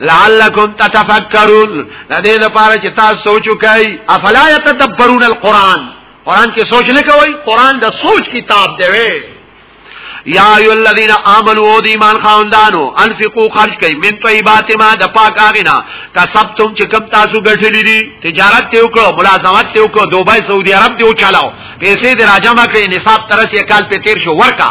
لعلکم تتفکرون د دې لپاره چې تاسو سوچ وکړئ افلا یتدبرون القرآن قرآن کې سوچ نه کوي قرآن د سوچ کتاب دی یا ایو الذین آمنوا او دی ایمان خواندانو انفقوا خرج کئ من طیبات ما د پاک اغنا کسبتم چې کم تاسو ګټلې دي تجارت ته وکړو ملازمت ته وکړو دوبای سعودي عرب ته وچالاو پیسې د راجمه کړې نصاب ترسه کال په تیر شو ورکا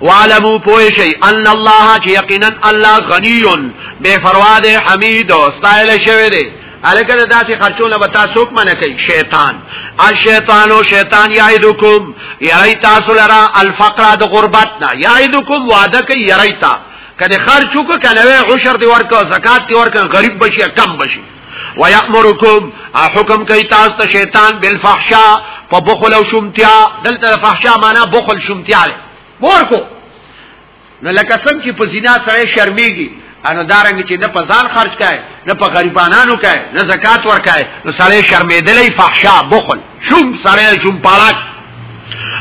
وعلمو پوشی ان الله چې یقینا الله غنی بے فروا ده حمید او استایل شوی دی الکه دا چې خرچونه به تاسو کوم نه کوي شیطان الشیطان او شیطان یعیدکم یری تاسو لرا الفقر د غربت نه یعیدکم وعده کوي یری تا کله خرچو کو کله عشر دی ورکو زکات دی ورکو غریب بشي کم بشي ويأمركم حکم کوي تاسو ته شیطان بالفحشاء په بخل او شومتیا دلته فحشاء معنا بخل شومتیا ده ورکو نو لکه څنګه چې په زنا سره شرمېږي انو دارنګ چې نه په ځان خرج کای نه په غریبانو کای نه زکات ور کای نو سړی شرمېدلې فحشاء بخل شوم سره شوم پاک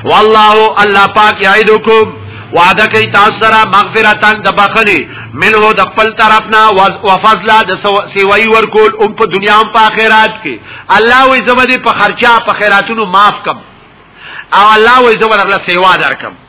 والله الله پاک یعدکم وعده کوي تاسو سره مغفرتان د بخني منه د خپل طرفنا وفضل د سیوی ورکول او په دنیا او په آخرت کې الله وي زمدي په خرچه په خیراتونو معاف کم او الله وي زمدي الله سیوا درکم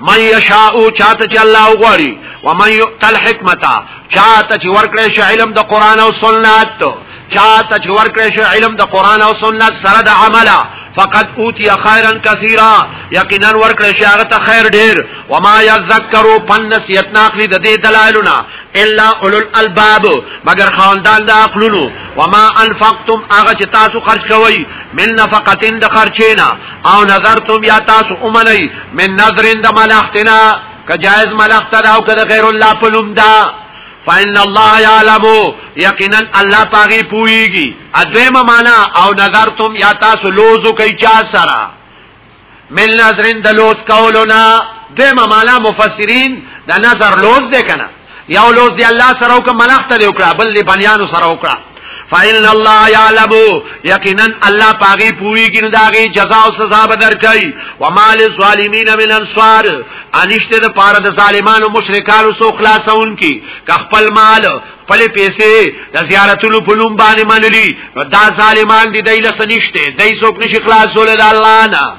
من یشاء چاته چې الله وغواړي ومن یؤت الحکمت چاته چې ورکړي شي علم د قران او سنت چاته چې ورکړي شي علم د قران او سنت سره د عمله فقد اوتی خیرا کثیرا یقینا ورکړی شي هغه ته خیر ډیر و ما یذکروا فنسیت ناخلی د دې دلایلنا الا اولو الالباب مگر خواندان د عقلونو و ما انفقتم هغه چې تاسو خرج کوئ من نفقتین د خرچینا او نظر تم یا تاسو امنی من نظر اند ملختنا که جائز ملخت دا او که غیر الله پلوم دا فإن الله يعلم یقینا الله پاغي پويږي اځمه معنا او نظر تم یا تاسو لوزو کوي چا سره من نظرین د لوز کولونا دیمه معنا مفسرین د نظر لوز دی کنه یو لوز دی الله سره وکړه ملخ ته وکړه بل دی بنیانو سره وکړه فإن الله يعلم یقینا الله پاغي پوي کین داغي جزاء او سزا به درکړي ومال الظالمین من انصار انشته د پاره د ظالمانو مشرکانو سو خلاصون کی ک خپل مال خپل پیسې د زیارتونو په لوم باندې منلي دا ظالمان دي دایله سنشته دای څوک نشي خلاصول د الله نه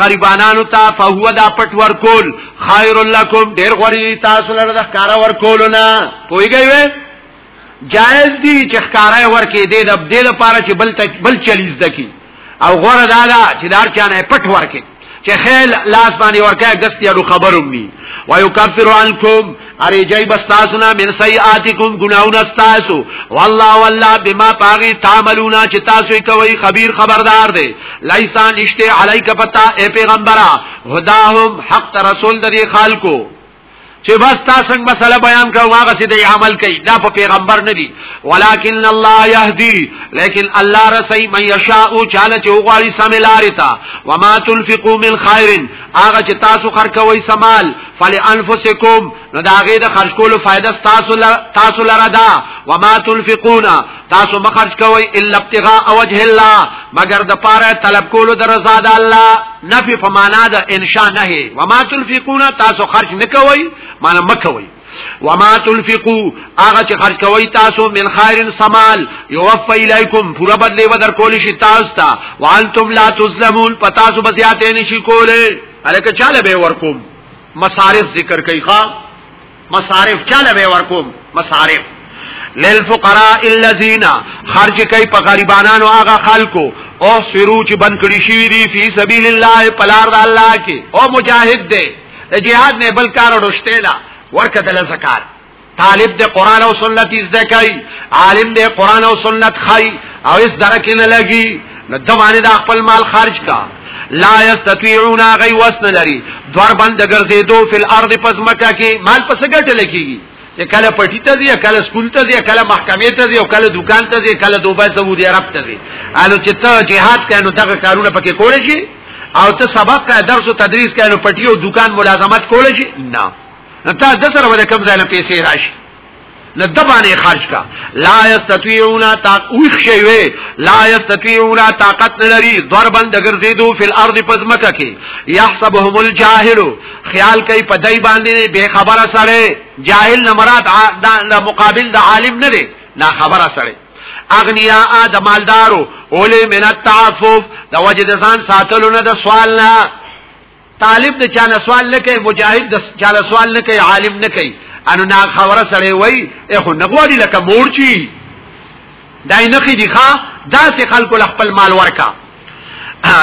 غریبانانو ته فهو دا پټ ورکول خیر لکم ډیر غوړی تاسو لره د ښکارا ورکول نه پویږئ وې جائز دی چې ښکارا ورکې دې د دې لپاره چې بل بل چلیز دکی او غوړه دا دا چې دار چانه پټ ورکې چې خیل لاس باندې ورکه غستیا نو خبروم ني ويكفر عنكم اری جای بستاسونا من سیئاتکم گناون استاسو والله والله بما پاغی تعملونا چې تاسو کوي خبير خبردار دی لیسا نشته علیک پتا اے پیغمبره هداهم حق رسول د خلکو چې بس تاسو څنګه مسله بیان کړو هغه سي د عمل کوي دا په پیغمبر نه دي ولکن الله يهدي لیکن الله رسي من يشاء چاله چې وغواړي سم لارې تا وما تنفقوا من خير هغه چې تاسو خرکوي سمال فلانفسکم نو دا غي د خرج کولو فائدہ تاسو لر تاسو لره دا وما تنفقون تاسو مخرج کوي الا ابتغاء وجه الله مگر د پاره طلب کولو د رضا د الله نفي په معنا د انشاء نه وما تنفقون تاسو خرج نکوي معنا مکوي وما تنفقوا هغه چې خرج کوي تاسو من خير سمال يوفى اليكم پورا بدلی ودر کول شي تاسو ته وانتم لا تظلمون پتا سو بزیاتې نشي کوله الکه چاله به ورکوم مصارف ذکر کوي ښا مصارف چاله به ورکوم مصارف للفقراء الذين خرج کوي په غریبانو هغه خلکو او سرو چې بند کړی شي دي په سبيل الله پلار د الله کې او مجاهد دی د جهاد نه بل کار ورشته لا ورکه د زکات طالب د قران او سنت زده کوي عالم د قران او سنت خای او اس درک نه لګي نو د باندې د خپل مال خرج کا لا یستطيعون غي وسن لري دور بند ګرځي دو فل ارض پزمکه کې مال پس ګټه لګيږي چې کله پټی ته ځي کله سکول ته ځي کله محکمې ته ځي او کله دکان ته ځي کله دوبه سعودي عرب ته ځي الو چې ته جهاد کوي نو دغه کارونه پکې کول شي او ته سبق کا درس او تدریس کوي نو پټی او دکان ملازمت کول شي نه نو تا د سره ولې کم ځای نه پیسې راشي نه د باندې خرج کا لا یستطيعون تاقوخ شي وي لا یستطيعون طاقت لري ضربن دګر زیدو فل ارض پزمکه کې يحسبهم الجاهل خیال کوي په دای باندې به خبره سره جاهل نه مراد دا مقابل د عالم نه دی نا خبره سره اغنیاء د مالدارو اولی من التعفف د وجه د ځان ساتلو نه د سوال نه طالب د چانه سوال نه کوي مجاهد د چانه سوال نه کوي عالم نه کوي انو نا خبره سره وای اخو نغوړي لکه مورچی دای نخی دی خواه داسی خلقو لخپل مال ورکا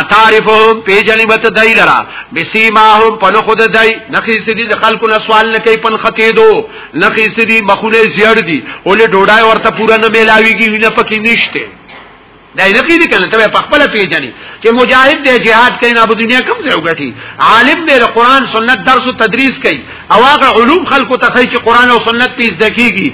تعرفهم پی جنبت دای لرا بسیماهم پنو خود دای نخی سدی دی خلقو نسوال نکی پن خطی دو نخی سدی مخونه زیار دی اولی ڈوڑای ورطا پورا نمیلاوی گی وینا پکی نشتے دا نه کیږي کنه ته په خپل پیژنې چې مجاهد دی جهاد کوي نه په دنیا کم ځای وګټي عالم دی قرآن سنت درس او تدریس کوي او هغه علوم خلکو ته کوي چې قرآن او سنت تیز دکیږي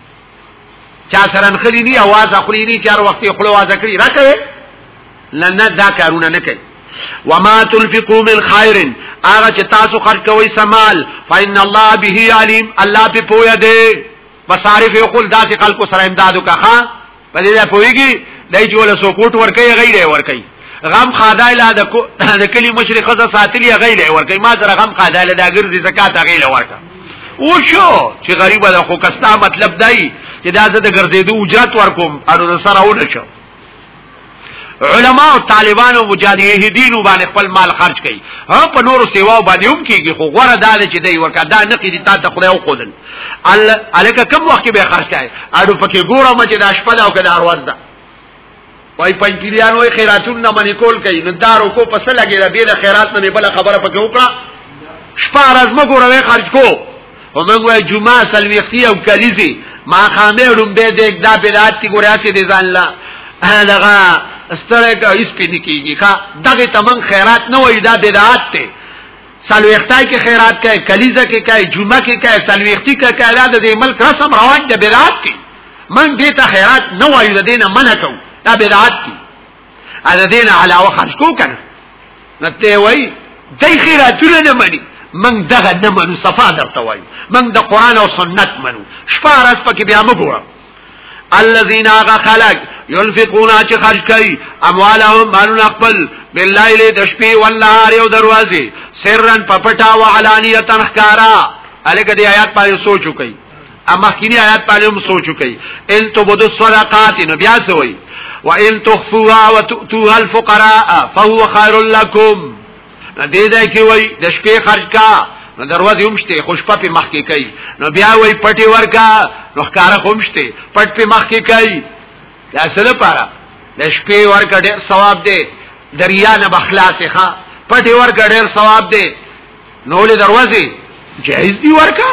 چا سره نخلی نی اواز اخلی نی چار وقتی خلو آواز اکلی را کوئے لنه دا کارونه نه کوي وما تنفقوا من خير هغه چې تاسو خرج کوئ سمال فإن الله به عليم الله په پوهه دی بصارف یو خل داسې خلکو سره امدادو کا په دې دا پويږي دای چې ولا سپورټ ورکي غیره ورکي غم خادا له د کلی مشر خزه ساتلی غیله ورکه ما سره غم خادا له د ګرځي زکات غیله ورکه او شو چې غریب ده خو کستا مطلب دی چې دا زه د ګرځېدو اجرت ورکوم انو سره و نشو علما او طالبان او مجاهدین باندې خپل مال خرج کړي ها په نور سیوا باندې هم کیږي خو غوړه دال چې دی ورکا دا نه کیږي تا ته خدای او خودل الکه کم وخت به خرج کړي اډو پکې ګورم چې دا شپه دا او کدا ورځ ده وای پنځیریان وای خیراتون نه منې کول کوي نو دارو کو پس لګي را بیل خیرات نه بل خبره پکې وکړه شپه راز مګوروي خرج کو او موږ وای جمعه سلويختي او کلیزي ما خامه رومبه دې دا بدعت کی ګوریا چې دې ځان لا دغه ستړی کا هیڅ پې نکیږي کا دغه تمن خیرات نه وای دا بدعت ته سلويختا کې خیرات کوي کلیزه کې کوي جمعه کې کوي سلويختی کې کوي دا د ملک رسم روان دي بدعت دي من دې ته خیرات نه وایو د دینه منع کوم دا بدعت دي ا د دین علاوه خرج کو کنه نو ته وای دای خیراتونه نه مني من دغه نه منو صفا درته وایو من د قران او سنت منو شپه راز پکې بیا مګو الذين خلق ينفقون چې خرج کوي اموالهم مالون خپل بالليل د شپې والنهار او دروازه سرن پپټا وعلانيه تنخکارا الګ دې آیات پاره سوچو کوي اما خینی آیات باندې هم سوچو کوي ان تو بدو صدقات نو بیا سوي وان تخفوها وتؤتوها الفقراء فهو خير لكم دې ځای کې وای د شپې خرج کا نو دروازه هم شته خوش په مخ کې کوي نو بیا وای پټي ورکا نو ښکارا هم شته پټ په مخ کې کوي دا سره پاره د شپې ورکا ډېر ثواب دی دریا نه بخلاصه ښا پټي ورکا ډېر ثواب دی نو ولې دروازه جایز دی ورکا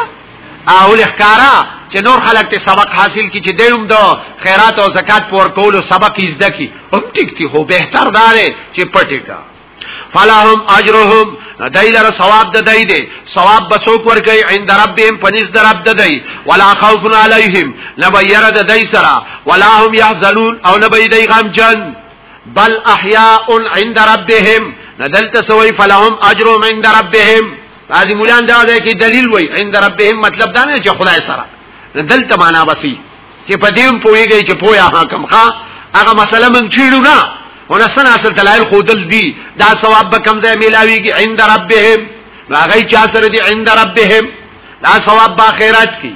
او لخکارا چې نور خلک ته سبق حاصل کی چې دیم دو خیرات او زکات پور کولو سبق یې زده کی هم ټیک تی هو بهتر دار چې پټی کا فلهم اجرهم دای لره ثواب د دای دی ثواب بسوک ورکي عند ربهم پنځ در رب د دای ولا خوف علیهم لبیر د دای سرا ولا هم يحزنون او لبی دای غم جن بل احیاء عند ربهم ندلت سوی فلهم اجر عند ربهم بعضی مولان دا ده کې دلیل وای عند ربهم مطلب دا نه چې خدای سره ندلت معنا وسی چې په دې پويږي چې پویا حکم ښا هغه مسله من چیړو نه ولسن اصل دلایل خودل دي دا ثواب به کم ځای ملاويږي عند ربهم راغی چا سره دي عند ربهم دا ثواب با خیرات کی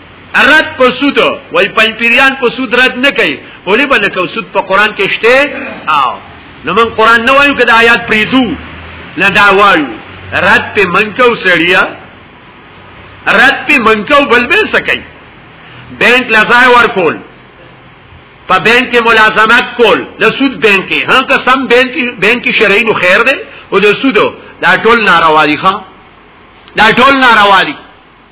رد په سود وای پنځپیریان په سود رد نه کوي ولې بل کو سود په قران کې شته او نو من قران نه وایو کدا آیات پریدو نه دا وایو رد په منکو سړیا رد په منکو بل به سکی بانک لزای ورکول په بانک کې ملازمت کول د سود بانک کې هغه قسم بانک بانک شرعي نو خیر دی او د سودو دا ټول ناروا دي ښا دا ټول ناروا دي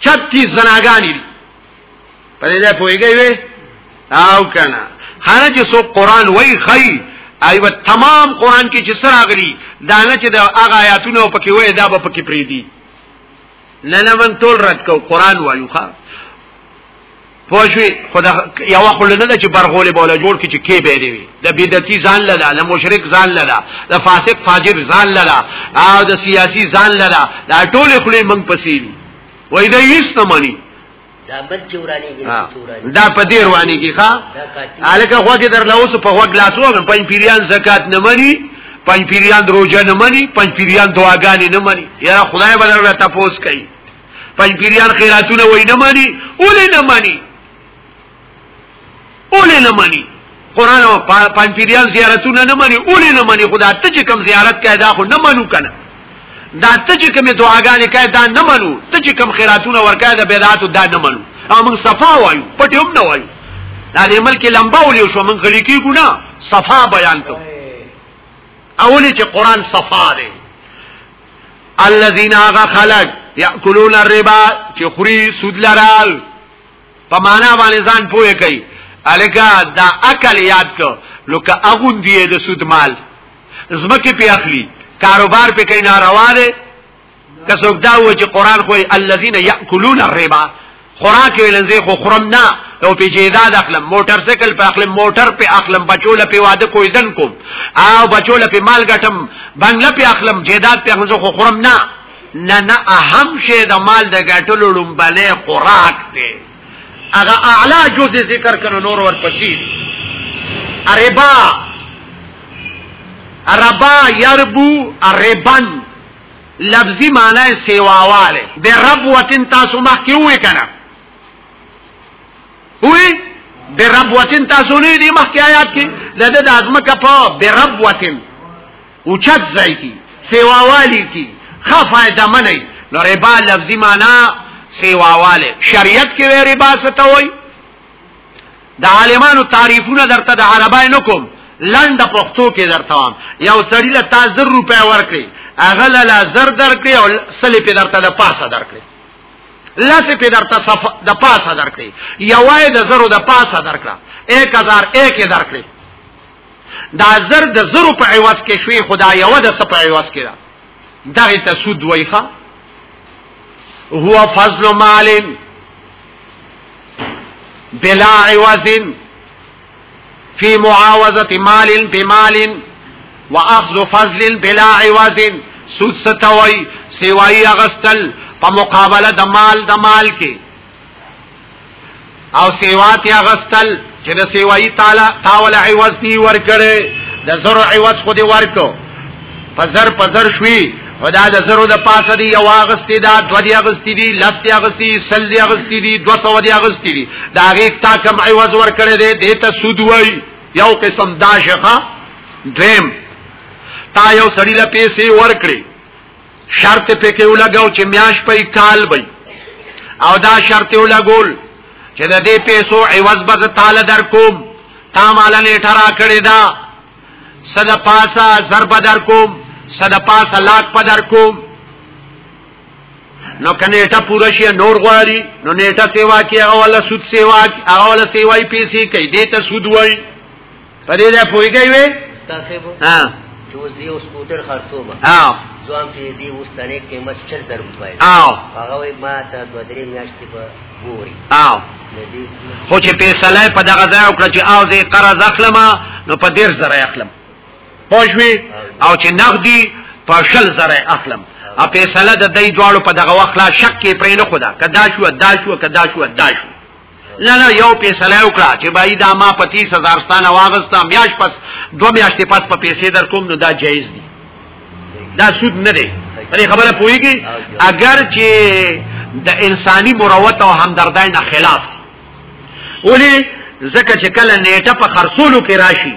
36 زناګانی دي په دې ځای پويږي وي او کنه هر چې سو قران وای خی ایو تمام قران کې چې سره غري دا نه چې د هغه آیاتونه پکې وای دا به پکې پری دي نه نه من ټول رد کو قران وایو ښا پوښوي خدا یو خل نه چې برغول بوله جوړ کی چې کې به دی د بدعتي ځان لدا د مشرک ځان لدا د فاسق فاجر ځان لدا او د سیاسي ځان لدا دا ټول خلې منګ پسیلی وای دا هیڅ نه مانی دا بل چورانی کې دا په دې رواني کې ښا الکه خو کې در لوس په وګ لاسو غن پنځ پیریان زکات نه مانی پنځ پیریان دروژه نه مانی پنځ پیریان دعاګانې نه مانی یا خدای بدر ته تاسو کوي پنځپیریان خیراتونه وای نه مانی اولې نه مانی اولې نه مانی قران او پنځپیریان زیارتونه نه مانی اولې نه مانی خدا ته چې کم زیارت کای دا خو نه منو کنه دا ته چې کم دعاګانې کای دا نه منو ته چې کم خیراتونه ورکای دا بدعت دا نه منو او موږ صفا وایو پټ هم نه وایو دا د ملک لمبا ولې شو موږ غلي کیږو نه صفا بیان کوو اولی چې قران صفا دی الذين هغه خلق ياكلون الربا چې خوري سود لرال په معنا باندې ځان پوهه کوي الکه دا عقل یاد کو لکه اغون دی د سود مال زمکه په اخلي کاروبار په کین ناروا ده کڅوګ دا و چې قران خو الذين ياكلون الربا خوراک ولنځه خو خورم نه او په جیداد اخلم موټر سایکل په اخلم موټر په اخلم بچول په واده کوی دن کوم او بچول په مال ګټم بنگله په اخلم جیداد په اخلم خو خورم نه نه نه اهم شی د مال د ګټلو لومبنه خوراک دی هغه اعلی جز ذکر کړو نور ورپسې اربا ربا يربو ربن لفظي معنی سیواواله د رب وطن تاسو مخ کې وې کنه وې د رب وطن تاسو نه دی مخ کې آیات کې لده د ازمکه په د رب وطن اوچت ځای کې سیواوالی کې خا فائدہ منئ نو ربا لفظي معنی سیواواله شریعت کې ربا ستوي د عالمانو تعریفونه درته د عربای نکوم لند پښتو کې درته وام یو سړی له تا 1000 روپیا ورکړي هغه له 1000 درکړي او سلی په درته د پاسه درکړي لاسه په درته صف د پاسه درکړي یوای د زرو د پاسه درکړه 1000 1 درکړي دا زر د زرو په عوض کې شوي خدا یو د سپ عوض کې دا دغه ته سود وایخه هو فضل مالین بلا عوض فی معاوضت مال بمال واخذ فضل بلا عوض سود ستوي سیوای اغستل په مقابله د مال د مال کې او سیوات اغستل چې د سیوای تعالی تاول عوض دی ورکړي د زر عوض خو دی ورکو پزر پزر شوي او دا د زرو د پاسه دی یو اغستی دا دو دی اغستی دی لس دی اغستی سل دی اغستی دی دو سو دی اغستی دی دا غیق تا کم عوض ورکړی دی دیتا سود وی یو قسم دا شخه دویم تا یو سړی له پیسې ورکړي شرط په کې ولګاو چې میاش په کال وي او دا شرط ولګول چې د دې پیسو عوض به تعالی در کوم تا مال نه ټرا کړی دا صد پاسا ضرب در کوم صد پاسا لاک په در کوم نو کنيټه پوره شي نور غواړي نو نیټه سیوا کې هغه ولا سود سیوا هغه ولا سیوای پیسې کوي دې ته سود وایي په دې دا پويږي وي تاسو به ها چې اوس یو سکوټر خرڅو به ها ځوان کې دی اوس تنه قیمت 4000 روپۍ ها هغه وای ما ته دوه درې میاشتې به ګوري ها خو چې پیسلای په دغه ځای وکړه چې او زه قرض اخلم نو په ډیر زره اخلم پوښوي او چې نقدي په شل زره اخلم ا پیسله د دې دواړو په دغه وخت لا شک کې پرې نه خدا کدا شو ادا شو کدا شو ادا شو نه نه یو پیسله وکړه چې بای دا ما په 30000 ستانه واغستا میاش پس دو میاشتې پس په پیسې در کوم نو دا جایز دي دا سود نه دی پرې خبره پويږي اگر چې د انساني مروت او همدردۍ نه خلاف ولې زکه چې کله نیټه په خرصولو کې راشي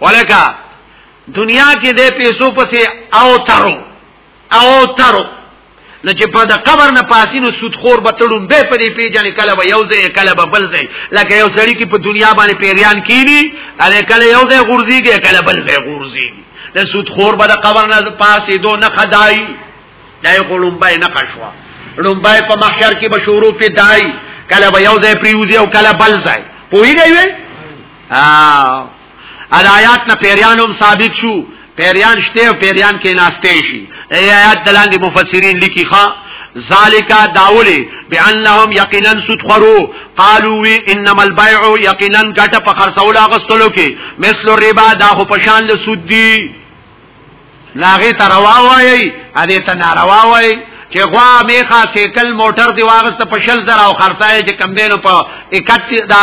ولکه دنیا کې د پیسو پسې او ترو او ترو نو چې په د قبر نه پاسینو سودخور به تړون به په دې پیژنې کله به یو ځای کله به بل ځای لکه یو سړی کې په دنیا باندې پیریان کینی اله کله یو ځای غورځيږي کله بل ځای غورځيږي د سودخور به د قبر نه پاسې دو نه خدای دای غړومبای نه قشوا لومبای په محشر کې به شروع پیدای کله به یو ځای پریوزي او کله بل ځای پوهیږئ ها الایات نه پیریان هم ثابت شو پیریان شته او پیریان کې ناشته شي ای آیات دلاندې مفسرین لیکي ښا ذالک داولی بانهم یقینا سدخرو قالو وی انما البيع یقینا ګټه په خرڅولو غستلو کې مثل الربا دا خو پشان له سود دی ناغه ته روا وایي ا دې ته ناروا وایي چې غوا میخه سیکل موټر دی واغست په شل زر او خرڅای چې کم دینو په 31 دا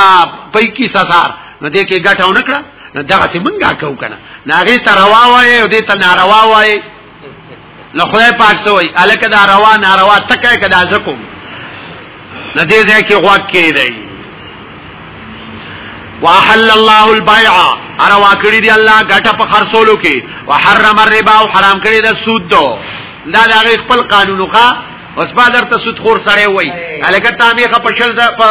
25 هزار نو دې کې ګټه ونکړه نو دغه څه مونږه کو کنه ناغه ته روا وایي او دې ته ناروا وایي نو خدای پاک سوې الکه دا روا ناروا تکه کدا زکم نه دې ځای کې غوږ کېدی واحل الله البيع ار واکړي دي الله ګټه په خرڅولو کې وحرم الربا او حرام کړی د سود دو دا د خپل قانونو ښا اوس با درته سود خور سره وای الګ تامیخه په شل دا په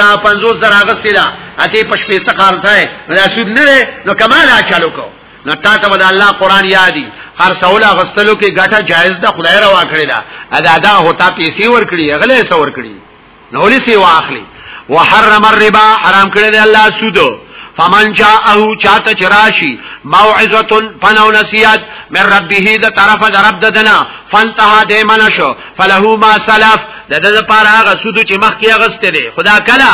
دا 50 زر اغستې دا اته په شپې څه کار ځای دا سود نه نو کمال اچالو کو نو تا ته به الله قران یادي هر سوال غستلو کې ګټه جایز ده خدای روا کړی دا ادا دا هوتا پیسې ور کړی غلې سور کړی نو لسی واخلي وحرم الربا حرام کړی دی الله سود فمن جاءه چاته چراشی موعظه پنو نصیحت من ربه د طرف د رب ددنا فانتها د منشو فله ما سلف د د لپاره هغه سود چې مخکې غسته دی خدا کلا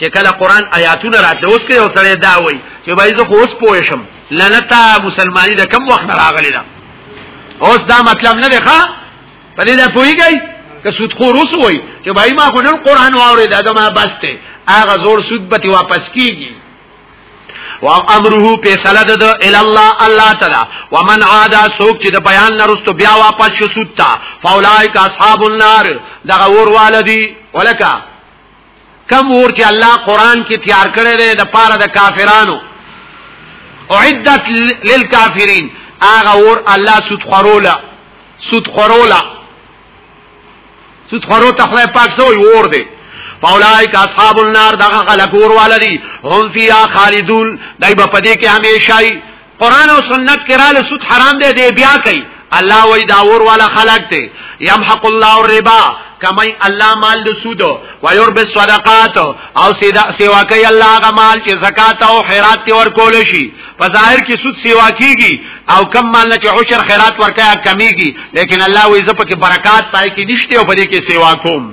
چې کله قران آیاتونه راتله اوس کې یو سره دا وای چې بای زه خو اوس پوه شم لنتا مسلمانی د کم وخت راغلی دا اوس دا مطلب نه دی ښا په دې دا پوهیږي که سود خور اوس وای چې بای ما خو نن قران واورې دا د ما بسته هغه زور سود به واپس کیږي و امره فیصله د ال الله الله تعالی ومن عاد سوق چې د بیان نرستو بیا واپس شو سوتا فاولائک اصحاب النار دغه ور والدی ولکه کم اور چې الله قران کې تیار کړی دی د پاره د کافرانو اعدت للکافرین هغه اور الله سود خرولا سود خرولا سود خرو ته خدای پاک سوی اور دی فاولائک اصحاب النار دغه غلکور والدی هم فیها خالدون دای په دې کې همیشئ قران او سنت کې را لسوت حرام دی دی بیا کوي الله وای دا ور والا خلق دی يمحق الله الربا کمای الله مال د سود او يرب الصدقات او سیدا سیوا کوي الله غ مال چې زکات او خیرات ور کول شي په ظاهر کې سود سیوا کیږي او کم مال نه چې عشر خیرات ورکایا کمیږي لیکن الله وې زپ کې برکات پای کې نشته او په دې کې سیوا کوم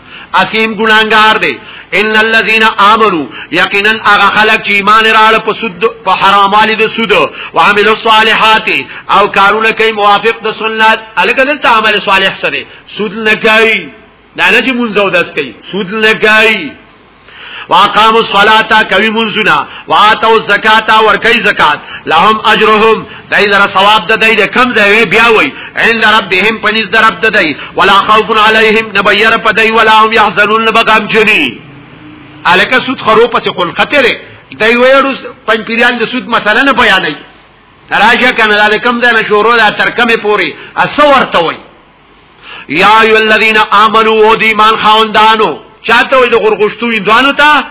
اکیم ګناګار دی ان الذين امنوا یقینا هغه خلک چې ایمان راړ په سود په حرامالي د سود او عمل الصالحات او کارونه کوي موافق د سنت الکه دلته عمل صالح سره سود نه کوي دا نه چې مونږ زو داس کوي سود نه کوي واقاموا الصلاه کوي منزنا واتو الزکات ور کوي زکات لهم اجرهم دای لره ثواب د دای د کم ځای بیا وای عند ربهم پنځ د رب د دای ولا خوف علیهم نبیر پدای ولا هم يحزنون بغم جنی الک سود خرو پس خل خطر دای ویرو پنځپیران د سود مسله نه بیانای راشه کنه د کم ځای نه شروع د ترکمه پوری اسو ورته وای یا ایو الذین آمنو او دی ایمان خاوندانو چاته وي د غرغشتو اندوانو ته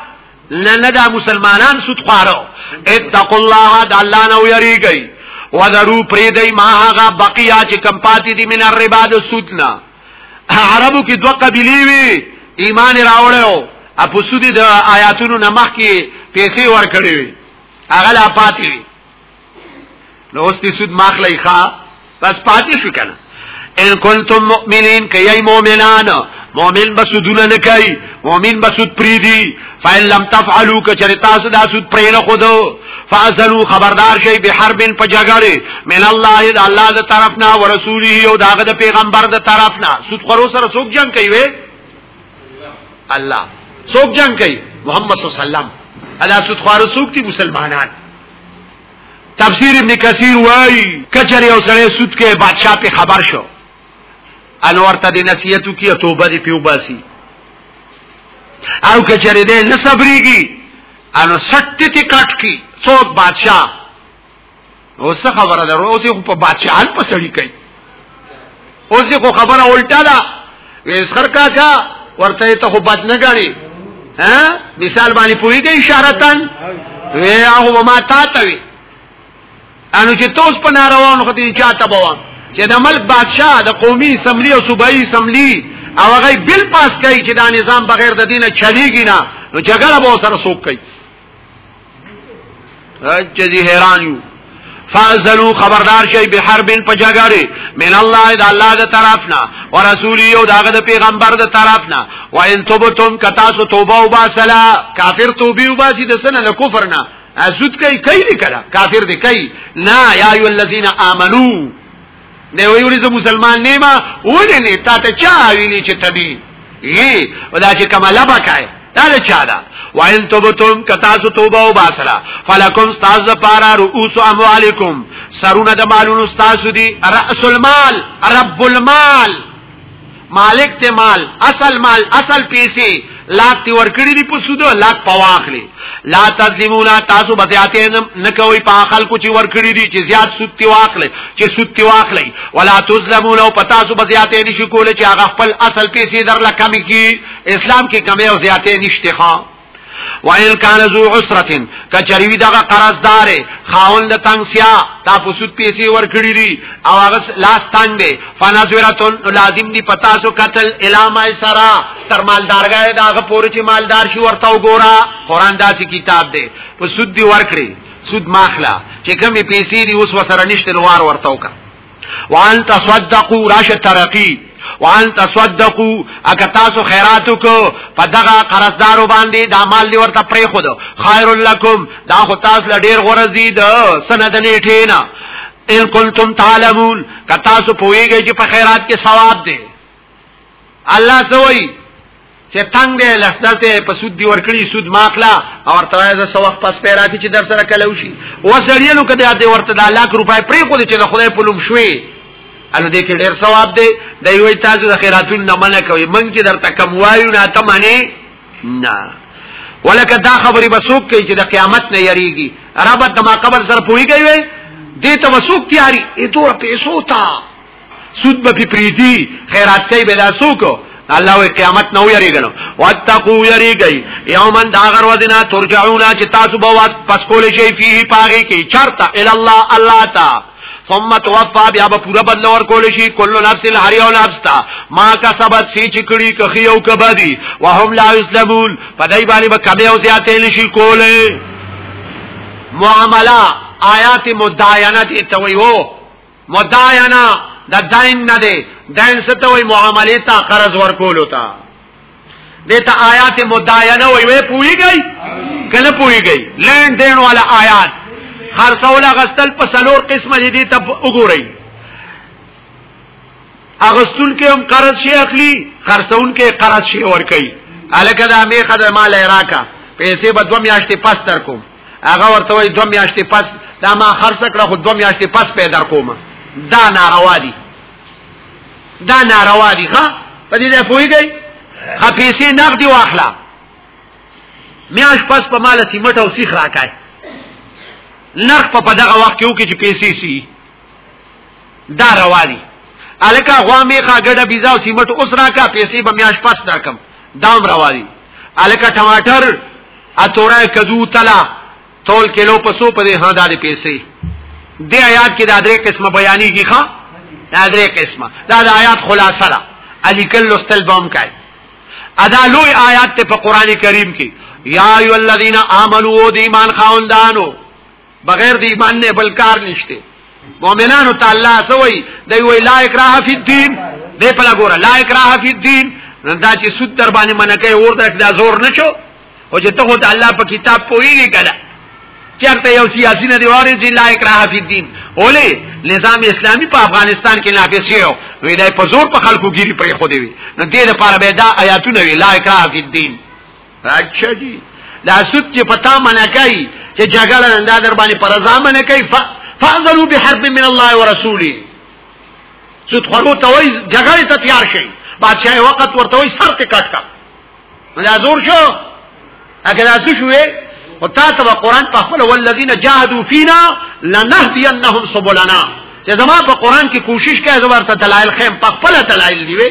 نه نه دا مسلمانان سود خوارو اتقوا الله د الله نو یریږي وذرو پریدای ما هغه بقیا چې کم پاتې دي من الربا د سودنا عربو کې دوه قبیلې وي ایمان راوړیو اپو سودی د آیاتونو نمخ کې پیسې ورکړې وي هغه لا پاتې وي نو اوس دې سود ماخلی ښا بس پاتې شو کنه ان کنتم مؤمنین کای مؤمنان مؤمن بسودونه نه کوي مؤمن بسود پریدي فإن لم تفعلوا کچر تاسو دا سود پرې نه خودو فاصلوا خبردار شي به حرب په جګړه من الله د الله د طرفنا او رسوله او داغه د پیغمبر د طرفنا سود خورو سره څوک جنگ کوي وي الله څوک جنگ کوي محمد صلی الله علیه وسلم ادا سود خورو څوک دي مسلمانان تفسیر ابن کثیر وای کچری او سره سود کې بادشاہ په خبر شو انور ته د نصیحتو کې توبه دی پیو باسي او کچری دې نه صبرېږي انو سټ تی کټ کی څوک بادشاہ اوس خبره ده اوس په بادشاہان په سړی کوي اوس یې خو خبره الټا ده ویسخر کاکا ورته ته خو بد نه غړي ها مثال باندې پوریږي اشارتن وی هغه ما تا ته وی انو چې توس په ناروان خو دې چاته بوا چې د ملک بادشاہ د قومي اسمبلی او صوبایي اسمبلی او هغه بل پاس کوي چې دا نظام بغیر د دینه چلیږي نه نو جګړه به سره سوق کوي چې دې حیران یو فازلو خبردار شي به حربن په جګړه من الله د الله د طرفنا ورسولی او داغه د پیغمبر د طرفنا و ان توبتم کتا سو توبه او باسلا کافر توبه او باسی د سنه کفر نه اسود کوي کوي کړه کافر دی کوي نا یا ایو الذین آمنو دی وی وی زه مسلمان نه ما ولې نه تا ته چا ویلی چې تبي یی ودا چې کومه لبا کای دا له چا دا وان توبتم کتا سو توبه او باسرا فلکم استاذ پارا رؤوس اموالکم سرونه د مالونو استاذ دی راس المال رب المال مالک ته مال اصل مال اصل پیسې لاک تی ورکړي دي په سودو لاک پواخلي لا تظلمونا تاسو بزیاتې نه کوي په خلکو چې ورکړي دي چې زیات سود تی واخلي چې سود تی واخلي ولا تظلمونا په تاسو بزیاتې نشي کولای چې هغه خپل اصل پیسې درله کمی کی اسلام کې کمی او زیاتې نشته ښا وان کان ذو عسره کچریوی دغه قرض دار خاون د تنگسیا تا پسوت پیسې ور کړی دي او هغه لاس تنگ دی فنازورتون لازم دی پتا سو قتل الاما سرا تر مالدارګه داغه پوری چې مالدار شي ورته وګورا قران داسې کتاب دی پسوت دی ور کړی سود ماخلا چې کمی پیسې دی اوس وسره نشته لوار ورته وکړه وان تصدقوا راش ترقی وان تصدقوا اګه تاسو خیرات کو په دغه قرضدارو باندې دا مال دی ورته پرې خود خیر لکم دا خو تاسو لډیر غرض دی د سند نیټه نه ان کنتم تعلمون کتا سو پویږي چې په خیرات کې ثواب دی الله سوئی چې تنگ دی لخدته په سود دی ورکړي سود ماخلا او ورته زه سو وخت پس پیرا کی چې در سره کله وشي و سړی نو کده دې ورته د لاک روپۍ پرې کو دي چې خدای په لوم شوي الو دې کې ډېر ثواب دی د یوې تاسو د خیراتون نه منه کوي من چې درته کم وایو نه ته معنی نه ولکه دا خبرې بسوک کوي چې د قیامت نه یریږي رب د ما قبل سره پوي کوي دې ته وسوک تیاری اې دوه پیسو ته سود به پریدي خیرات کوي به لاسو کو الله وی قیامت نو یریګنو واتقو یریګی یومن دا غر وزنا ترجعون چې تاسو به واس پس کول شي فيه پاغي کې چرتا ال الله الله تا ثم توفى بیا به پورا بدل ور کول شي کله نفس الهری او نفس تا ما کا سبب سی چکړي کخي او کبدي وهم لا یسلمون پدای باندې به کمی او زیاتې نشي کوله معاملہ آیات مداینه ته ویو مداینا د داین نه دی داین څه ته وای معاملې ته قرض ورکول وتا دته آیات مداینا وای وې پویږي کله پویږي لین دین والا آیات خرڅول غستل په سلور قسمه دي ته وګورئ اغستون کې هم قرض شي اخلي خرڅون کې قرض شي ور کوي الکه دا میخه د مال راکا پیسې به دوه میاشتې پس تر کوم هغه ورته وای دوه میاشتې پس دا ما خرڅ کړه خو دوه میاشتې پس پې در کوم دا ناروا دي دا ناروا دي ښا په دې نه پويږي خپېسې نقد واخلا میاش پس په مال سیمټ او سیخ راکای نرخ په دغه وخت کې وکړي چې پیسې سي دا روا دي الکه غوا میخه ګډه بيزا او سیمټ اوس راکا پیسې به میاش پس درکم دام روا دي الکه ټماټر اتوره کدو تلا تول کیلو پسو پدې ها دالې پیسې دې آیات کې دا درې قسمه بیانې کیخه دا درې قسمه دا د آیات خلاصه ده الیکل لستل بام کای ادا لوی آیات ته په قران کریم کې یا ایو الذین آمنو د ایمان خاوندانو بغیر د ایمان نه بل کار نشته مؤمنانو تعالی سوئی دی وی لا اکراه فی الدین دی په لګور لا اکراه فی الدین دا چې سود در باندې منکه ورته دا زور نشو او چې ته خو د الله په کتاب پوېږي کړه چرته یو سیاسی نه دی واري چې لا اکراه فی الدین اولی نظام اسلامی په افغانستان کې نافذ شو وی دا په زور په خلکو ګیری پرې خو دی نو دې لپاره به دا آیاتونه وی لا اکراه فی الدین اچھا جی دا سود چې پتا منع کوي چې جګړه نه دا در باندې پرځا منع کوي فاذلوا بحرب من الله ورسوله سود خورو ته وای جګړه ته تیار شي بادشاہ وخت ورته وای سر ته کټ کا دا زور شو اګه دا څه شوې او تا ته قرآن په خپل والذین جاهدوا فینا لنهدینهم سبلنا چې زما په قرآن کې کوشش کوي زما ته دلایل خیم په خپل دلایل دی وي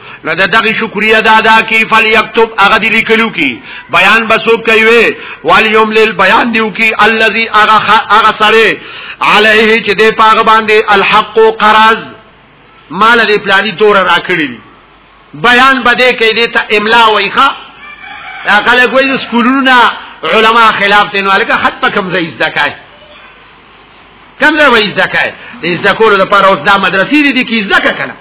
نو د دغه شکریا د ادا کی فل یكتب هغه دی لیکلو کی بیان بسو کوي وی وال یوم لیل بیان دیو کی الذي هغه هغه سره علیه چې د پاغه باندې الحق قرض مال دې پلانی تور راکړي بیان بده کې دې ته املا وایخه دا کله کوئی سکولونه علما خلاف دینو الکه حتی کم زیز دکای کوم ځای وایي زکه د زکولو لپاره اوس دا مدرسې دي کې زکه کنه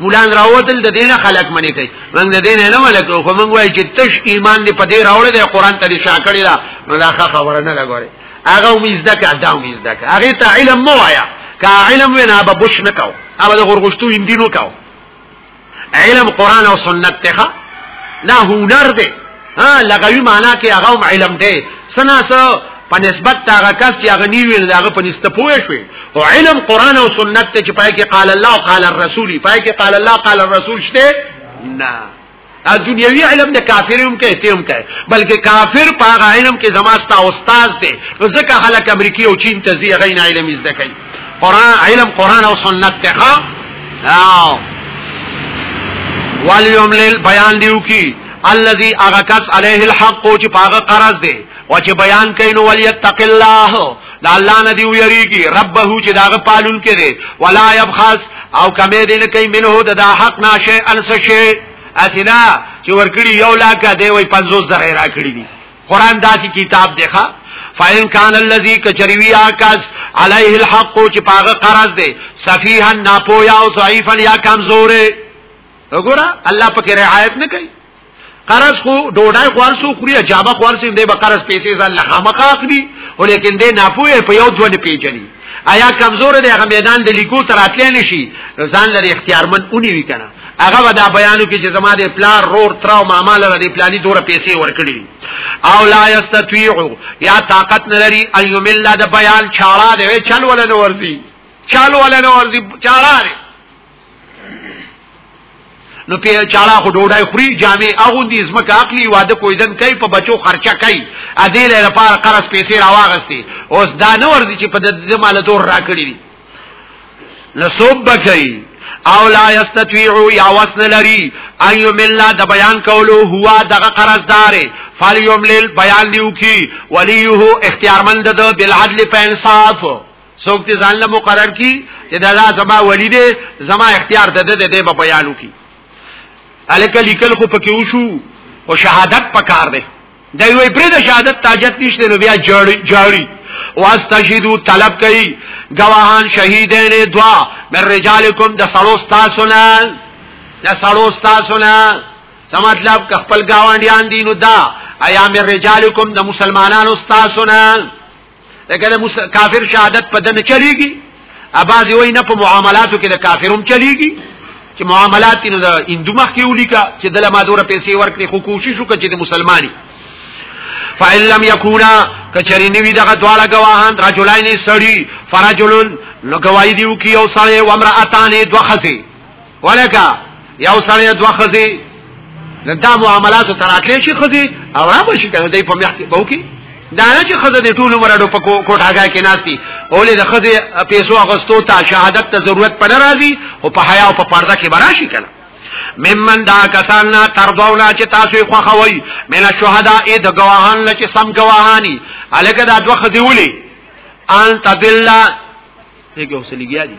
مولان راوتل د دینه خلق منی کوي موږ د دینه نه ملک خو موږ وایي چې تش ایمان دې په دې راوړل د قران ته شاکړی دا نو دا خبره نه لګوري هغه مې زکه دا مې زکه هغه ته علم مو وایا کا علم وینا به بوش نکاو هغه د غرغشتو هندینو کاو علم قران او سنت ته دا هنر دی ها لغوی معنا کې هغه هم علم دی سنا سو په نسبت دا کس چې هغه نیویل دا په نسبت پوه شوی او علم قران او سنت ته چې پای کې قال الله قال الرسول پای کې قال الله قال الرسول شته نه ا دنیوي علم د کافر هم کې تیم کې بلکې کافر په علم کې زماستا استاد دی ځکه خلک امریکای او چین ته زی غین علم زده کوي قرآن علم قرآن او سنت ته ښا او والیوم لیل بیان دیو کی الذي اغکس عليه الحق چې پاغه قرض دی او چې بیان کین ولیتق الله دا الله نه دی ویریږي ربه چې داغه پالون کړي ولا يبخس او کمې دې نه کوي منه د حق ناشه انس شي اسیدا چې ورکړي یو لاکه دی وای 50 زره راکړي دي قران داسې کتاب دی ښا فاین کان الذی کچریوی آکاس علیه الحق چې پاغه قرض دی سفیها ناپویا او ضعیفا یا کمزور وګوره الله پکې رعایت نه کوي قرض خو ډوډۍ خوار سو خوري جابه خوار سي دی به قرض پیسې ځان لخمه خاخلي ولیکن دې ناپوهه په یو دوه نه پیژني آیا کمزور دی هغه میدان د لیکو تر اتلې نشي ځان لري اختیارمن اونې وی کنه هغه ودا بیانو کې چې زما د پلار رور تر او ماما لره د پلاني دوره پیسې ورکړي او لا یستطيعو یا طاقت نه لري ايوم الله د بیان چاړه دی چل ولنه ورزي چل ولنه ورزي چاړه نو په چاړه خو ډوډۍ خوري جامې اغوندي زمکه عقلي واده کویدن کوي په بچو خرچه کوي ا دې لپاره قرض پیسې راواغستي اوس دا نه ورځي چې په دې مال تور راکړي دي نو صوب بکئی او لا یستطيعو یا وسن لري ايو ملا د بیان کولو هوا دغه قرضدار فلیملل بیان دیو کی ولیه اختیارمند د بالعدل په انصاف څوک دې ځان له مقرر کی چې دا زما ولی دی زما اختیار ده د دې په بیانو کی الک لیکل خو پکې وشو او شهادت پکار دی دا یو پرې د شهادت تاجت نشته نو بیا جړی جړی واستشهدو طلب کوي گواهان شهیدین دوا من رجالکم د سړو تاسو نه د سړو تاسو نه سم مطلب ک خپل گاونډیان دینو دا ایام رجالکم د مسلمانانو تاسو نه لکه د کافر شهادت په دنه چلیږي اباځي وای نه په معاملاتو کې د کافروم چلیږي چې معاملات نو د هندو مخ کې ولیکا چې دله ما دوره پیسې ورکړي خو کوشش وکړي چې د مسلمانۍ فإن لم يكونا کچری نوی دغه دواړه گواهان رجلین سړی فرجلن نو گواہی دیو کی او سړی و امرأتان دو خزی ولکه یو سړی دوه خزي نن دا معاملات تراتلې شي خزي او را بشي کنه دای په میخت بو کې دا نه چې خزه دې ټول عمر اډو په کوټاګه کې ناشتي اولې د خزه پیسو اغستو ته شهادت ته ضرورت پړ راځي او په حیا او په پرده کې براشي کنه ممن دا کسان نه تردونا چې تاسو خو خوي مله شهدا اې د گواهان نه چې سم گواهانی الګه دا دوه خزي ولي ان تدلا دغه وسلګیا دي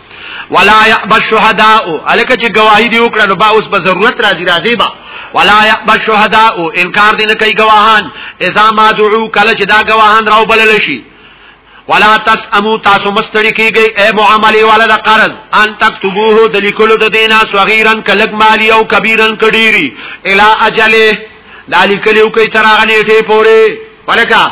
ولا يأبى الشهداء الک چې گواہی دی وکړه نو با اوس به ضرورت راځي راځي با ولا يأبى الشهداء انکار دي نه کوي گواهان اذا ما دعو کله چې دا گواهان راو بلل شي ولا تسمو تاسو مستړي کیږي اے معاملې والا د قرض ان تكتبوه د لیکلو د دینه صغیرن کلک مالی او کبیرن کډيري الا اجله دا لیکلو کوي تر هغه نیټه پورې ولکه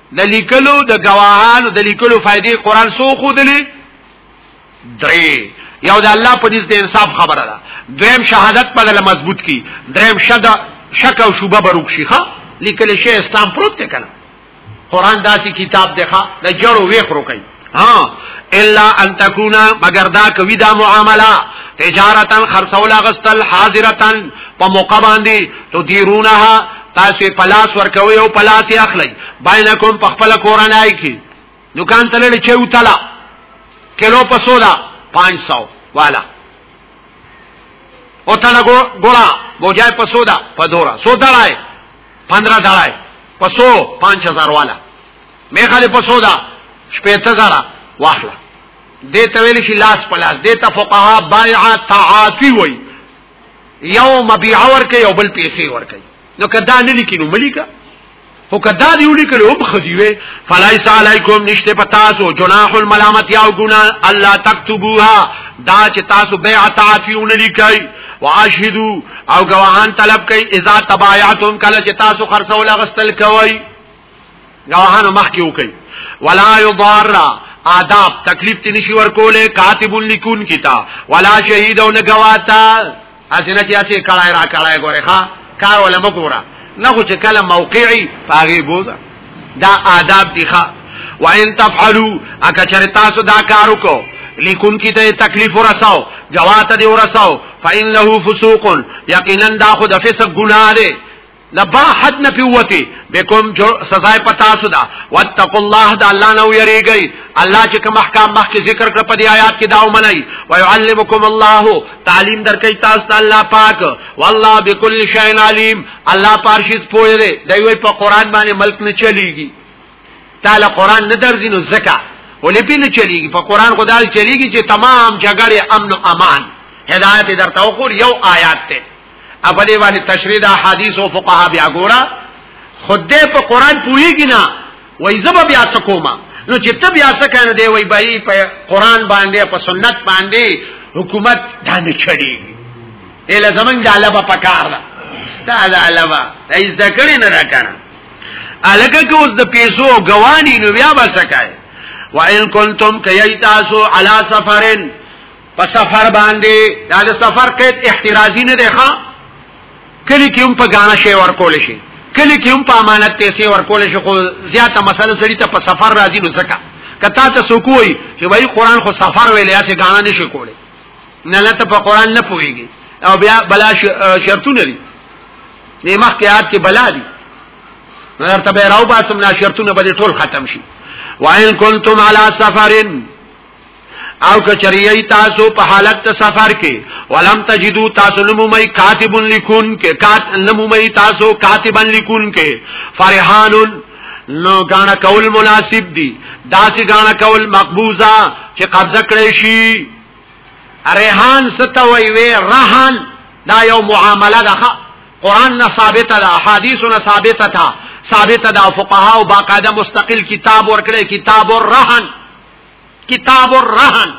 د لیکلو د گواهانو د لیکلو فائدې قران سو خودلې درې یو د الله په دې انصاف خبره ده دویم شهادت په دله مضبوط کی دریم شد شک او شوبه بروک شي ها لیکل شي اسلام پروت کنه قران داسې کتاب دی ښا د جړو ویخرو کوي ها الا ان تکونا مگر دا کوي دا معامله تجارتا خرڅول غستل حاضرتا په موقع باندې تو دیرونها تاسو پلاس ورکوي او پلاس یې اخلي بینکم په خپل کورنۍ کې دکان ته لړ چې وتلا کلو په سودا 500 والا او تلا ګولا بوجای په سودا په دورا سودا راي 15 دړای په 100 5000 والا میخه دې په څو ده شپېته زره واخله دې ته ویل شي لاس په لاس دې ته فقها بایع تعاطی وایي یو مبيع ورکي یو بل پیسې ورکي نو کدا نه لیکي نو مليکه خو کدا دی ولیکل هم خدیوه فلایس علیکم نشته پتاسو جناح الملامت یا گنا الله تكتبوها دا چې تاسو بیع تعفیون لیکای واشهدو او گواهان طلب کای اذا تبایعتم کله چې تاسو خرڅول غستل کوي گواهانو مخ کې وکي ولا يضار آداب تکلیف تی نشي ورکولې کاتب لیکون کیتا ولا شهید او نگواتا اسنه چې اسی کړای را کړای ګوره ښا کار ولا مګوره نه خو چې کله موقعي پاغي بوزا دا آداب دي ښا وان تفعلوا اکه چر تاسو دا کار وکړو لیکون کی ته تکلیف ورساو جوات دی ورساو فإن له فسوق یقینا دا خود فسق گناه دی لبا حد نه پیوتی بكم جو سزا پتا سودا واتقوا الله دا الله نو یریږي الله چې کوم احکام مخکې ذکر کړ په دې آیات کې دا ومني ويعلمكم الله تعلیم درکې تاسو ته الله پاک والله بكل شيء عليم الله پارشیز پوهه دی دوی په قران باندې ملک نه چلیږي تعالی قران نه درځي نو زکا ولې په نه چلیږي په قران خدای چلیږي چې تمام جګړې امن او امان هدایت درته وکړ یو آیات ته په دې باندې تشریح د حدیث او فقها بیا ګورا خود دې په قران پوریږي نه وای زب بیا سکوما نو چې ته بیا سکنه دی وای بای په قران باندې په سنت باندې حکومت دانه چړي اله زمنګ د علبه پکار ده ستاد علبه ایز د کړي نه راکنه الکه که اوس د پیسو غوانی نو بیا بسکای وان کنتم کیتاسو علی سفرن په سفر باندې دا د سفر قید احترازي نه دی ښا کلی کې هم په غاڼه شی ورکول شي کلی کې هم په امانت پیسې ورکول شي خو زیاته مسله سړي ته په سفر راځي نو ځکه کته ته سکوي چې وای قران خو سفر ویلې اته غاڼه نشي کوله نه نه ته په قران نه پويږي او بیا بلا شرطونه لري نه مخکې آیات کې بلا دي نظر ته راو باسم نه شرطونه به ټول ختم شي وان کنتم علی سفرن او کچریئی تاسو په حالت ته سفر کې ولم تجدو تاسو لمومی کاتب لکون کې کات لمومی تاسو کاتبا لکون کې فرحان نو غاڼه کول مناسب دي داسې غاڼه کول مقبوزه چې قبضه کړی شي ریحان ستوي وی رهان دا یو معامله ده قران نه ثابت ده احادیث نه ثابت ده ثابت ده فقها او باقاعده مستقل کتاب ورکړي کتاب الرهن کتاب الرهن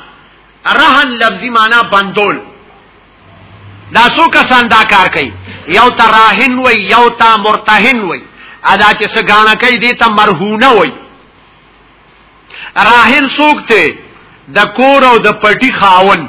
رهن لفظي معنی بندول دا سو کسان دا کار کوي یو تا راهن وي یو تا مرتهن وي ادا چې سګانه کوي دي ته مرهونه وي راهن سوکته د کور او د پټي خاون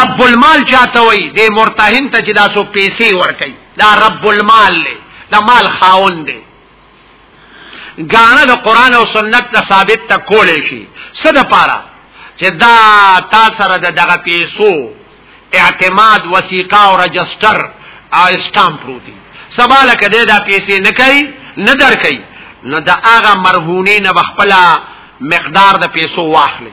رب المال چاته وای د مرتهن ته چې داسو پیسې ورکي دا رب المال له دا مال خاون دی غاڼه د قران او سنت نه ثابت ته کولې شي صد پاره چې دا تا سره د دغه پیسو اعتماد وثیقه او رجستر او اسټام پروتي سباله کده دا پیسې نه کوي نه در کوي نو دا هغه مرهونی نه بخپلا مقدار د پیسو واخلي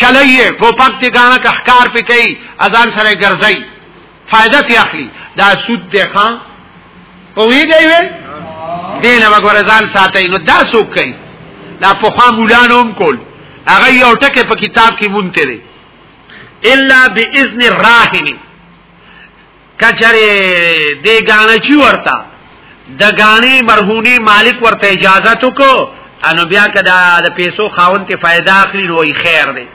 چلایي ټوپک دی ګانه که ښکار پې کوي اذان سره ګرځي فائدہ تی اخلي دا سود دی ښا پوهیږئ وې دین وګور ځان ساتي نو دا څوک کوي دا په خوا مولانو هم کول هغه یو ټکه په کتاب کې مونته دی الا باذن الراهنی کچره دې غانه چی ورتا د غانې مرهونی مالک ورته اجازه تو کو انو بیا کدا د پیسو خاون ته فائدہ اخلي نو یې خیر دی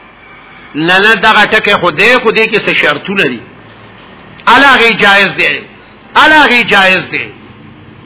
نه نه دغه ټکه خو دې خو دې کې څه شرطونه دي الګي جایز دی الګي جایز دی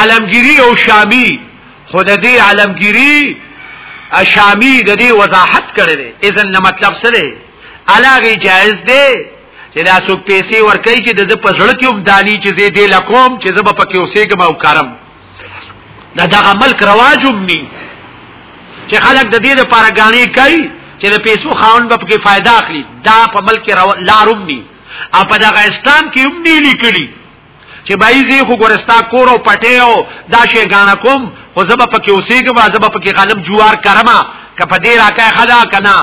علمگیری او شامی خود دې علمگیری شامی د دې وضاحت کړل اذن نه مطلب څه دی علاوه جائز دی چې دا څوک پیسې ورکړي چې د په ځړ کې هم دانی چې دې دې لکوم چې زب پکې اوسېګم او کارم دا دغه ملک رواجوم ني چې خلک د دې لپاره غاڼې کوي چې د پیسو خاون به پکې فائدہ اخلي دا په ملک لارم ني او په دغه اسلام کې هم ني لیکلي چې بای زی خو ګورستا کور او پټه او دا شی غاڼه کوم خو زب پکې اوسېګم زب پکې غنم جوار کرما کپه دې راکه خدا کنا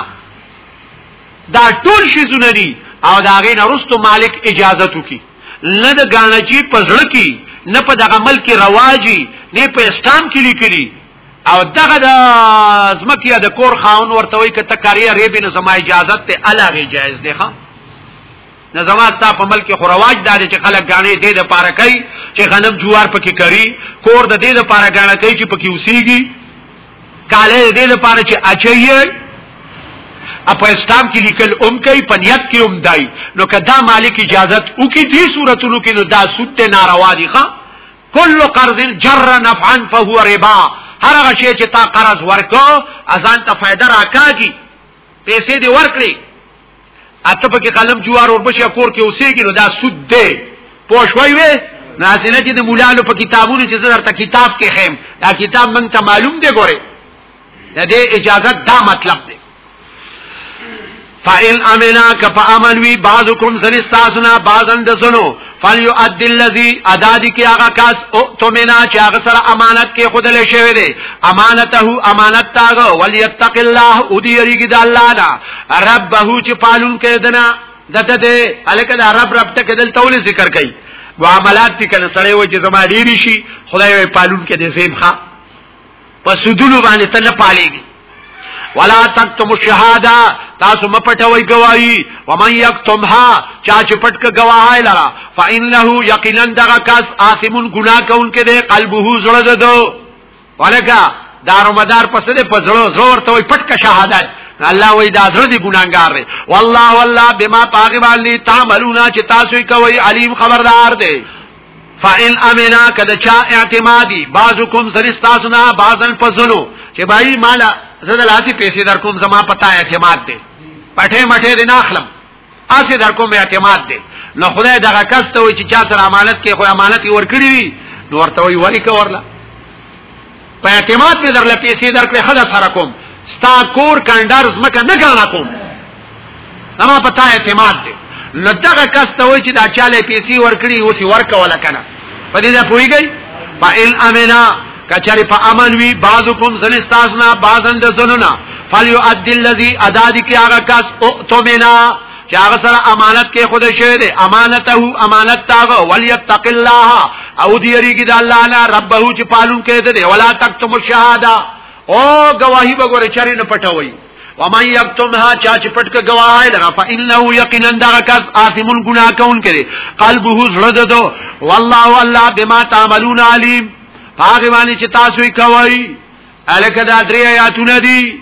دا ټول شی زونه دي او دا غي نرستو مالک اجازه تو کی نه د غاڼه چی پزړه کی نه په دغه ملک رواجی نه په اسلام کې لیکلي او دغه د زمکیه د کور خاون ورته وي کته کاری ریبینه زما اجازه ته الګ جایز دی ښا نه زما ستا په ملک خو رواج دا دی چې خلک غاڼې دې د پاره کوي چې غنم جوار پکې کوي کور د دې د پاره غاڼه کوي چې پکې اوسېږي کاله دې د پاره چې اچي اپا اسلام کې لیکل ام کوي پنیت کې ام دای نو کدا مالک اجازه او کې دې صورتونو کې نو دا سود ناروا دي ښا کل قرض جر نفعا فهو ربا هر هغه شی چې تا قرض ورکو ازان ته فائدہ راکاږي پیسې دی ورکړي اته په کې قلم جوار ور بشي کور کې اوسېږي نو دا سود دی پوښوي وي ناسنه چې د مولانو په کتابونو چې درته کتاب کې خیم دا کتاب مونږ ته معلوم دی ګوره د دې اجازه دا مطلب دی فائل عملا کپ عمل وی بعضکم سنستاسنا بعضن دسنو فلیؤد الذی ادا دی کی هغه کس او تمنا چې هغه سره امانت کې خودل شوی دی امانته امانت تاغه ولیتق الله او دی یریګی د الله نه ربه چې پالون کې دنا دته دې الکه د رب رب ته کېدل تول ذکر کوي معاملات کې کنه سره و چې زما ډیری شي خدای وي پالون کې دې زیم ښا په سودلو باندې ته نه پالېږي ولا تکتم الشهاده تاسو مپټوي گواہی ومن یکتمها چا چې پټک گواهی لرا فانه یقینا دغه کس آثمون گناہ کوونکې دی قلبه زړه ددو ولکه دارو مدار پس دې په زړه زړه ورته وي پټک شهادت الله وې دا زړه دې ګناګار دی والله والله بما پاغي باندې تعملون چې تاسو کوي علیم خبردار دی فإن امنا کده چا اعتمادي بعضکم سر استاسو نه بعضن فضلو چې بای مال زړه لاسي پیسې در کوم زما پتا اعتماد دی پټه مټه دین اخلم اسه در کوم اعتماد دی نو خدای دغه کس ته وي چې چا سره امانت کې خو امانت ورکړي نو ورته وي ولی کورلا په اعتماد مې درله پیسې درکړې خدا سره کوم ستا کور کندار زمکه نه ګانا کوم اما په تا اعتماد دی نو دغه کس ته وای چې دا چاله پیسې ورکړي اوس ورکه ولا کنه په دې ځای پويږي په ال امنا کچری په امن وی بعضو کوم زن استاسنا بعضن د زننا فلیو ادی الذی ادا دی کی هغه کس او تو منا چې هغه سره امانت کې خود شوی دی امانته امانت تاغه وليتق الله او دې ریګي د الله نه ربه چې پالون کې دی ولا تکتم الشهاده او گواہی بګور چری نه پټوي ومن یکتمها چا چې پټک گواهی لره فإنه یقینا دغه کس آثم گناہ کون کړي قلبه زړه ددو والله والله بما تعملون علیم هغه باندې چې تاسو یې کوي الکه دا درې آیاتونه دي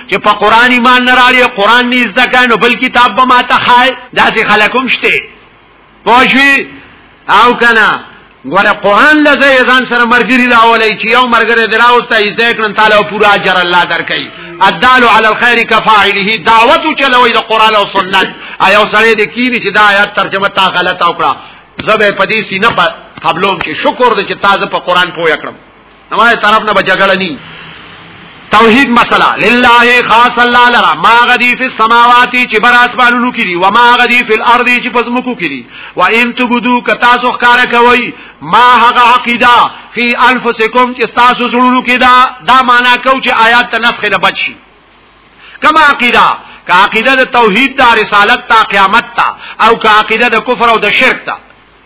چې په قران ایمان نه راړي قران نه زده کانو بل کتاب به ماته خای داسې خلکم شته پوښي او کنه ګوره قران لږه ځان سره مرګري راولای چې یو مرګره دراوسته یې ځای کړن تعالی پورا اجر الله درکړي ادالو علی الخير كفاعله دعوت چلوي د قران او سنت ایو سره د کینی چې دا آیات ترجمه تا غلطه وکړه زبې پدې سینه قبلوم کې شکر دې چې تازه په قران پوهه کړم نوای طرف نه بچګړه ني توحید مسله لله خاص الله لرا ما غدی فی السماوات چې بر اسمانونو کې دي و ما غدی فی الارض چې پزمکو کې دي و ان تبدو کتا سو ښکارا کوي ما هغه عقیده فی انفسکم چې تاسو زړونو کې دا دا معنا کو چې آیات تنسخ نه بچي کما عقیده کا عقیده د توحید د رسالت تا قیامت تا او کا عقیده د کفر او د شرک تا